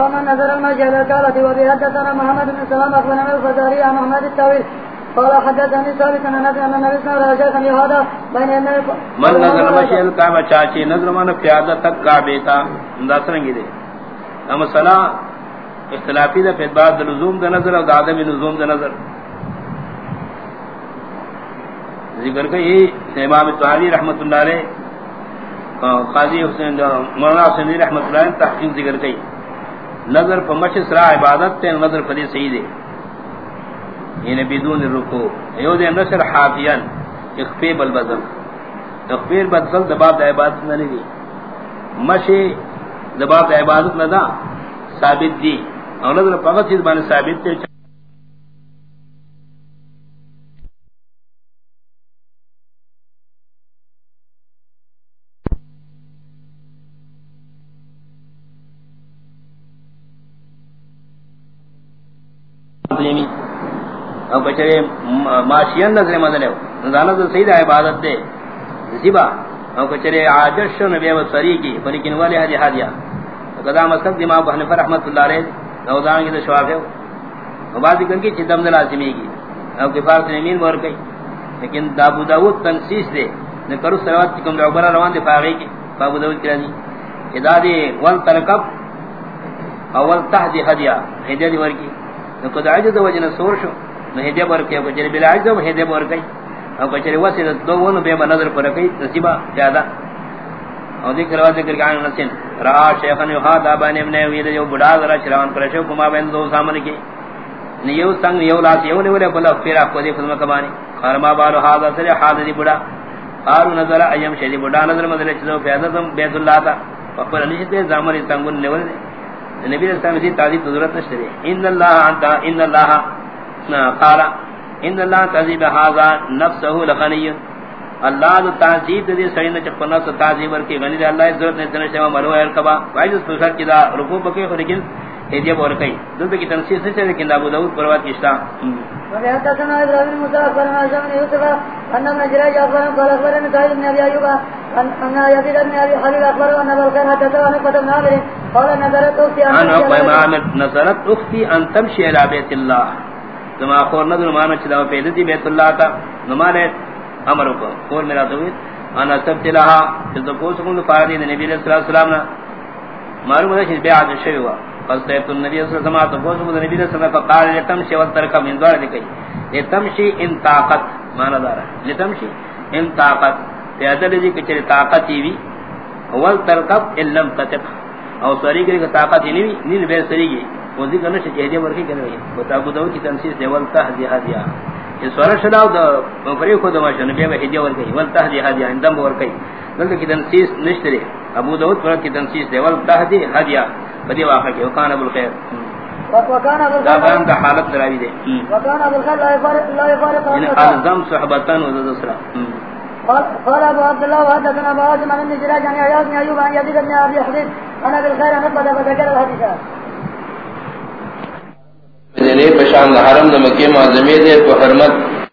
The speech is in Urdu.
ومن نظر المجهل الكالة وبيحدثنا محمد بن سلام أخبرنا الفزاري عن محمد قال حدثني ثابت أن وسلم هذا بين من نظر چاچی نظر من پیادہ تک کعبے تا انداز رنگی دے۔ اما صلاح اختلافی دا فیت بعد لزوم دا نظر اور عدم لزوم دا نظر۔ ذکر کئی امام تحالی رحمت اللہ علیہ قاضی حسین مولانا حسین رحمت اللہ علیہ تحقیق ذکر کئی۔ نظر پر مچ سرا عبادت تے نظر پر صحیح دے یعنی بدون رکو۔ یو دے نصر حافیان اخفی بالبدن اخفی بالبدن دباب دا عبادت نہ دی مشی دباب دا عبادت نہ دا ثابت دی۔ اور نظر پغت چیز بانے ثابت دے او بچرے ماشین نظر مدن ہے نظانہ تو سید عبادت دے زبا او بچرے عاجش شو نبی و سری کی فلیکن والی حدی حدیا قضا مسکت دماغ بحنف رحمت اللہ علیہ نوزان کی تو شواف ہے او بعد ذکر کی چھ دمد لازمی کی او کفار سے سنمین مور کئی لیکن دابو داود تنسیس دے نکرو سروات چکم دعبرہ روان دے فاغی کی بابو داود کرا دی ادا دی، ول ترکب اول تحدی حدیا حدیا دی ورکی نکد عجد وجن سور شو مہدے بر کے بچے بلا عجز مہدے بر گئی او بچے واسے دو ون بے نظر پر گئی نصیبہ زیادہ۔ او ذکر وا ذکر کان نسن را شیخن یو ہا دا بنے نے وی جو بڑا ذرا چران پر شو، کما بین دو سامنے کی۔ نیو سنگ، یو لاس، یو نے ولے بلا پھر کو دی فلم کبانی۔ خرما بارو ہا دا سر ہا دی بڑا۔ قالو نظر ایم شدی بڑا نظر مدل چلو فیضتم بیت اللہ تا۔ فقر نشتے زامر تنگن نے ولے۔ نبی رسول اللہ تعالی ضرورت نشتے ان اللہ انت ان اللہ قال ان الله تعذيب هذا نفسه لغني اللہ تعذيب دے سین چ پنا س تعذيب ور کی غنی اللہ عزت نے تنے شوا مرو ہے کبا وائز سوشل کی دا رکوع بکے ہو لیکن ہدیہ ور کئی دو کی تنسیح سے چلے کہ ابو داؤد پروات کی اسلام وحدثنا ابراهيم موسى اخبرنا زمن يوسف ان نجرا جعفر قال اخبرنا قال ابن ابي ايوب ان يزيد بن ابي حبيب اخبر ان ابو الخير حدثه عن قدم نابر قال نظرت اختي ان نظرت اختي ان تمشي الى بيت الله زما خور نظر مانا چلا پیدا دی بیت اللہ تا. نمانے امر کو. خور میرا دوید. انا سب تلہا جز کو سکون فاردی نبی علیہ السلام نا. معلوم ہے کہ بیعت شوی ہوا. پس فصیت النبی صلی اللہ علیہ وسلم تو سکون نبی علیہ السلام فقال لتمشی والترکا من دوار دکئی لتمشی ان طاقت. مانا دارا. لتمشی ان طاقت. پیدا لی کچھ طاقتی بھی. والترکب ان لم تتق او سری کی طاقت ہی نہیں نہیں بے سری کی. وہ ذکر نہ دے ورکی کرے بتا داؤد کی تنسیس دے ول تہدی ہدیا یہ سورہ شداو دا مفری کو دما شن بے ہدیا ورکی ول تہدی ہدیا اندم ورکی بلکہ کی تنسیس نشترے ابو داؤد پر کی تنسیس دے ول تہدی ہدیا بدی واقع کہ وکان ابو الخير وكان ابو دا حالت دراوی دے وكان ابو الخير لا يفارق لا ان الزم صحبتان و ذسرا قال ابو عبد الله وحدثنا ابو عاصم عن النجراج عن عياض بن ايوب عن يزيد بن ابي حبيب انا بالخير نبدا فذكر الحديث شان حرم دے مکہ معظمی دے پا حرمت